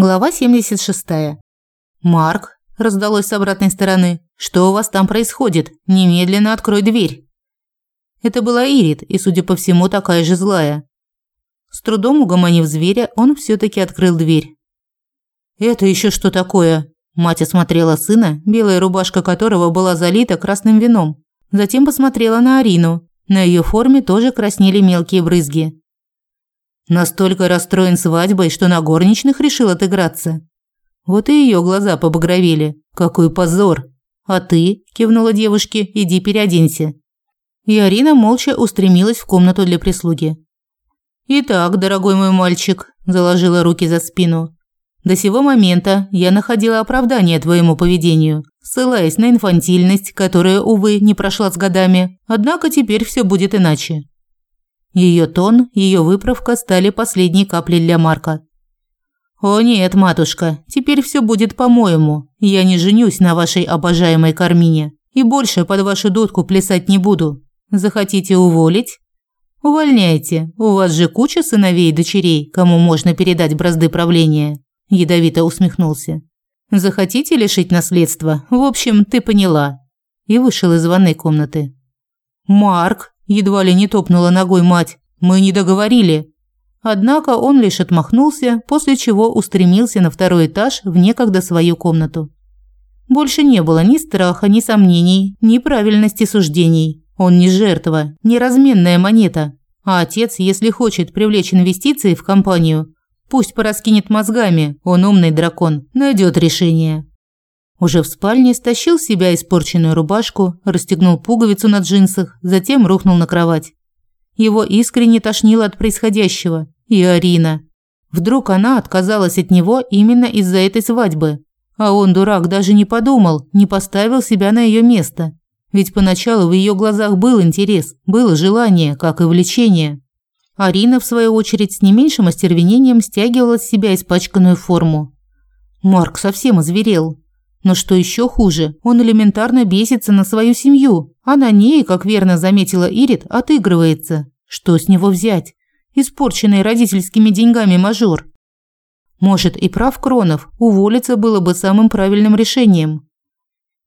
Глава 76. «Марк», – раздалось с обратной стороны, – «что у вас там происходит? Немедленно открой дверь». Это была Ирит, и, судя по всему, такая же злая. С трудом угомонив зверя, он все таки открыл дверь. «Это еще что такое?» Мать осмотрела сына, белая рубашка которого была залита красным вином. Затем посмотрела на Арину. На ее форме тоже краснели мелкие брызги. Настолько расстроен свадьбой, что на горничных решил отыграться. Вот и ее глаза побагровели. Какой позор! А ты, кивнула девушке, иди переоденься. И Арина молча устремилась в комнату для прислуги. Итак, дорогой мой мальчик, заложила руки за спину. До сего момента я находила оправдание твоему поведению, ссылаясь на инфантильность, которая, увы, не прошла с годами. Однако теперь все будет иначе. Ее тон, ее выправка стали последней каплей для Марка. «О нет, матушка, теперь все будет по-моему. Я не женюсь на вашей обожаемой Кармине и больше под вашу дудку плясать не буду. Захотите уволить? Увольняйте. У вас же куча сыновей и дочерей, кому можно передать бразды правления», – ядовито усмехнулся. «Захотите лишить наследства? В общем, ты поняла». И вышел из ванной комнаты. «Марк!» Едва ли не топнула ногой мать. Мы не договорили. Однако он лишь отмахнулся, после чего устремился на второй этаж в некогда свою комнату. Больше не было ни страха, ни сомнений, ни правильности суждений. Он не жертва, не разменная монета. А отец, если хочет привлечь инвестиции в компанию, пусть пораскинет мозгами, он умный дракон, найдет решение. Уже в спальне стащил с себя испорченную рубашку, расстегнул пуговицу на джинсах, затем рухнул на кровать. Его искренне тошнило от происходящего. И Арина. Вдруг она отказалась от него именно из-за этой свадьбы. А он, дурак, даже не подумал, не поставил себя на ее место. Ведь поначалу в ее глазах был интерес, было желание, как и влечение. Арина, в свою очередь, с не меньшим остервенением стягивала с себя испачканную форму. Марк совсем озверел. Но что еще хуже, он элементарно бесится на свою семью, а на ней, как верно заметила Ирит, отыгрывается. Что с него взять? Испорченный родительскими деньгами мажор. Может, и прав Кронов, уволиться было бы самым правильным решением.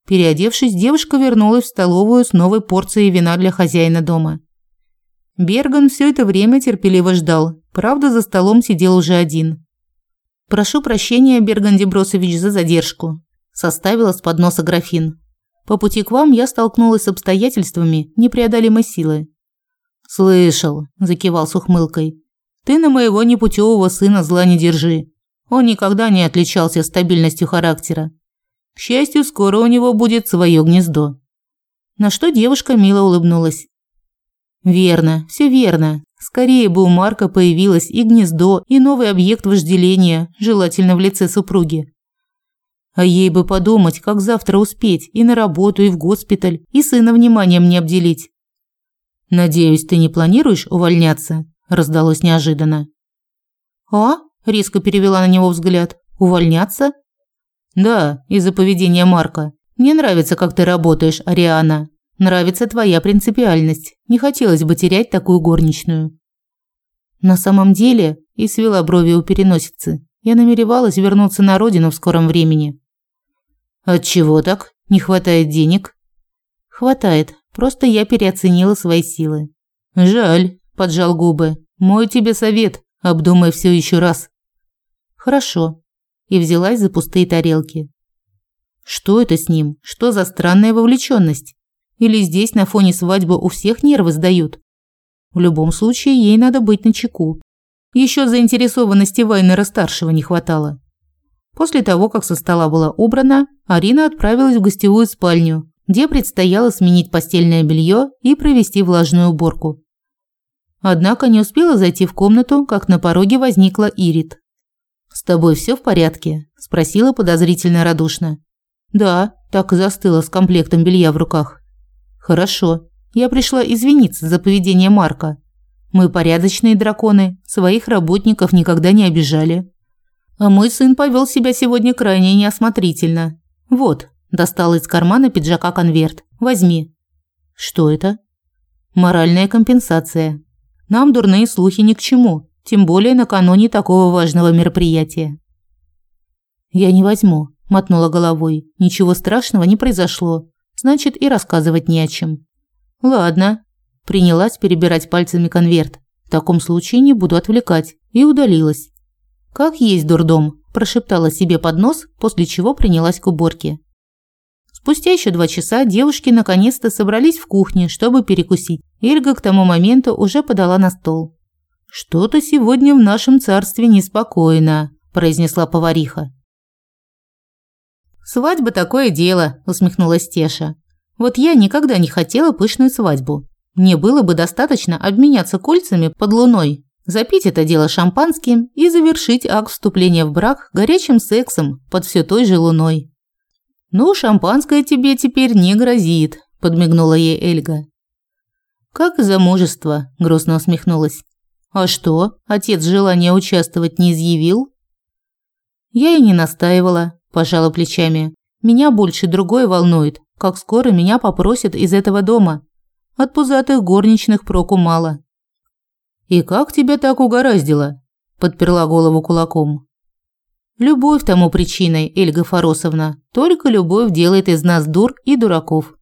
Переодевшись, девушка вернулась в столовую с новой порцией вина для хозяина дома. Берган все это время терпеливо ждал, правда, за столом сидел уже один. «Прошу прощения, Берган Дебросович, за задержку составила с подноса графин. По пути к вам я столкнулась с обстоятельствами непреодолимой силы. Слышал, закивал с ухмылкой. Ты на моего непутевого сына зла не держи. Он никогда не отличался стабильностью характера. К счастью, скоро у него будет свое гнездо. На что девушка мило улыбнулась. Верно, все верно. Скорее бы у Марка появилось и гнездо, и новый объект вожделения, желательно в лице супруги. А ей бы подумать, как завтра успеть и на работу, и в госпиталь, и сына вниманием не обделить. «Надеюсь, ты не планируешь увольняться?» – раздалось неожиданно. «А?» – резко перевела на него взгляд. «Увольняться?» «Да, из-за поведения Марка. Мне нравится, как ты работаешь, Ариана. Нравится твоя принципиальность. Не хотелось бы терять такую горничную». На самом деле, и свела брови у переносицы, я намеревалась вернуться на родину в скором времени. От чего так? Не хватает денег? Хватает. Просто я переоценила свои силы. Жаль, поджал губы. Мой тебе совет, обдумай все еще раз. Хорошо. И взялась за пустые тарелки. Что это с ним? Что за странная вовлеченность? Или здесь на фоне свадьбы у всех нервы сдают? В любом случае, ей надо быть начеку. Еще заинтересованности Вайнера старшего не хватало. После того, как со стола была убрана, Арина отправилась в гостевую спальню, где предстояло сменить постельное белье и провести влажную уборку. Однако не успела зайти в комнату, как на пороге возникла Ирит. «С тобой все в порядке?» – спросила подозрительно радушно. «Да», – так и застыла с комплектом белья в руках. «Хорошо. Я пришла извиниться за поведение Марка. Мы порядочные драконы, своих работников никогда не обижали. А мой сын повел себя сегодня крайне неосмотрительно. Вот, достал из кармана пиджака конверт. Возьми. Что это? Моральная компенсация. Нам дурные слухи ни к чему, тем более накануне такого важного мероприятия. Я не возьму, мотнула головой. Ничего страшного не произошло. Значит, и рассказывать не о чем. Ладно, принялась перебирать пальцами конверт. В таком случае не буду отвлекать, и удалилась. Как есть дурдом, прошептала себе под нос, после чего принялась к уборке. Спустя еще два часа девушки наконец-то собрались в кухне, чтобы перекусить. Эльга к тому моменту уже подала на стол. «Что-то сегодня в нашем царстве неспокойно», – произнесла повариха. «Свадьба такое дело», – усмехнулась Теша. «Вот я никогда не хотела пышную свадьбу. Мне было бы достаточно обменяться кольцами под луной, запить это дело шампанским и завершить акт вступления в брак горячим сексом под все той же луной». «Ну, шампанское тебе теперь не грозит», – подмигнула ей Эльга. «Как замужество», – грустно усмехнулась. А что, отец желания участвовать не изъявил? Я и не настаивала, пожала плечами. Меня больше другое волнует, как скоро меня попросят из этого дома. От пузатых горничных проку мало. И как тебя так угораздило? подперла голову кулаком. Любовь тому причиной, Эльга Фаросовна. Только любовь делает из нас дур и дураков.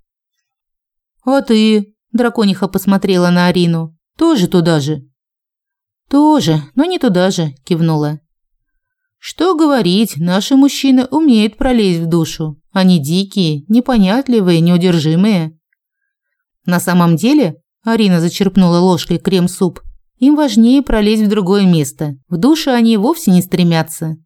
А ты, дракониха посмотрела на Арину, тоже туда же. «Тоже, но не туда же», – кивнула. «Что говорить, наши мужчины умеют пролезть в душу. Они дикие, непонятливые, неудержимые». На самом деле, Арина зачерпнула ложкой крем-суп, им важнее пролезть в другое место. В душу они вовсе не стремятся.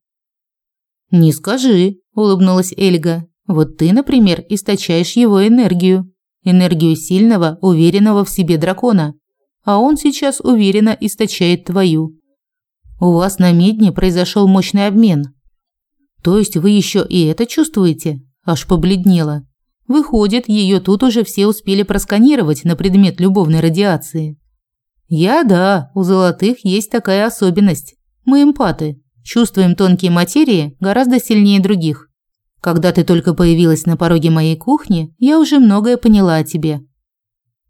«Не скажи», – улыбнулась Эльга. «Вот ты, например, источаешь его энергию. Энергию сильного, уверенного в себе дракона а он сейчас уверенно источает твою. У вас на медне произошел мощный обмен. То есть вы еще и это чувствуете? Аж побледнела. Выходит, ее тут уже все успели просканировать на предмет любовной радиации. Я да, у золотых есть такая особенность. Мы эмпаты, чувствуем тонкие материи гораздо сильнее других. Когда ты только появилась на пороге моей кухни, я уже многое поняла о тебе.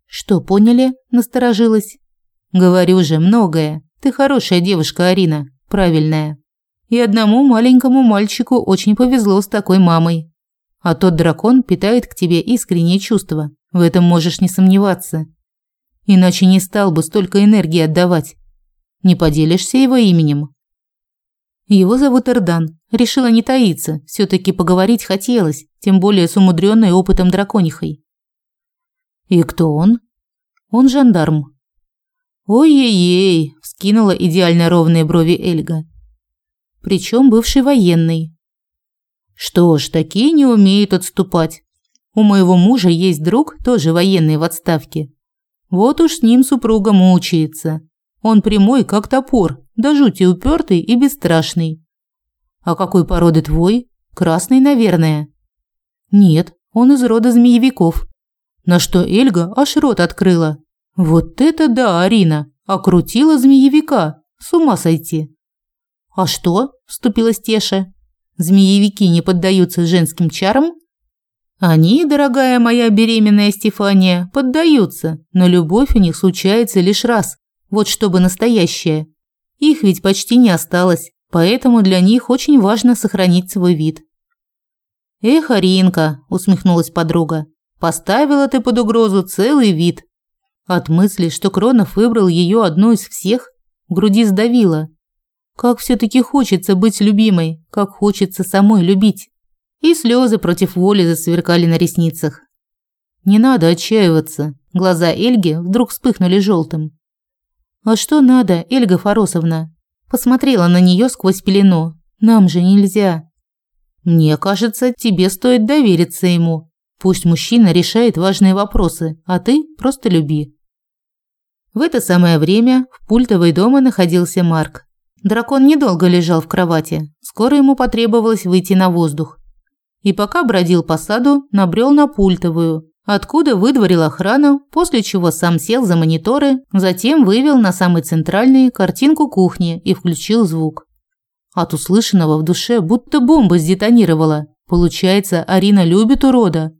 «Что, поняли?» – насторожилась. «Говорю же, многое. Ты хорошая девушка, Арина. Правильная. И одному маленькому мальчику очень повезло с такой мамой. А тот дракон питает к тебе искренние чувства. В этом можешь не сомневаться. Иначе не стал бы столько энергии отдавать. Не поделишься его именем?» Его зовут Эрдан. Решила не таиться, все таки поговорить хотелось, тем более с умудренной опытом драконихой. «И кто он?» «Он жандарм». «Ой-ей-ей!» – вскинула идеально ровные брови Эльга. Причем бывший военный. «Что ж, такие не умеют отступать. У моего мужа есть друг, тоже военный в отставке. Вот уж с ним супруга мучается. Он прямой, как топор, да жути упертый и бесстрашный. А какой породы твой? Красный, наверное. Нет, он из рода змеевиков. На что Эльга аж рот открыла. Вот это да, Арина, окрутила змеевика. С ума сойти. А что? вступилась Теша. Змеевики не поддаются женским чарам? Они, дорогая моя беременная Стефания, поддаются, но любовь у них случается лишь раз. Вот чтобы настоящая. Их ведь почти не осталось, поэтому для них очень важно сохранить свой вид. Эх, Аринка, усмехнулась подруга. Поставила ты под угрозу целый вид. От мысли, что Кронов выбрал ее одну из всех, в груди сдавило. Как все таки хочется быть любимой, как хочется самой любить. И слезы против воли засверкали на ресницах. Не надо отчаиваться. Глаза Эльги вдруг вспыхнули желтым. А что надо, Эльга Фаросовна? Посмотрела на нее сквозь пелену. Нам же нельзя. Мне кажется, тебе стоит довериться ему, Пусть мужчина решает важные вопросы, а ты просто люби. В это самое время в пультовой дома находился Марк. Дракон недолго лежал в кровати. Скоро ему потребовалось выйти на воздух. И пока бродил по саду, набрел на пультовую, откуда выдворил охрану, после чего сам сел за мониторы, затем вывел на самый центральный картинку кухни и включил звук. От услышанного в душе будто бомба сдетонировала. Получается, Арина любит урода,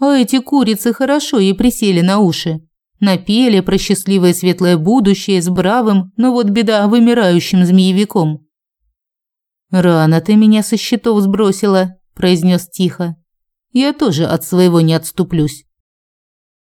а эти курицы хорошо ей присели на уши. Напели про счастливое светлое будущее с бравым, но вот беда, вымирающим змеевиком. Рано ты меня со счетов сбросила, произнес тихо. Я тоже от своего не отступлюсь.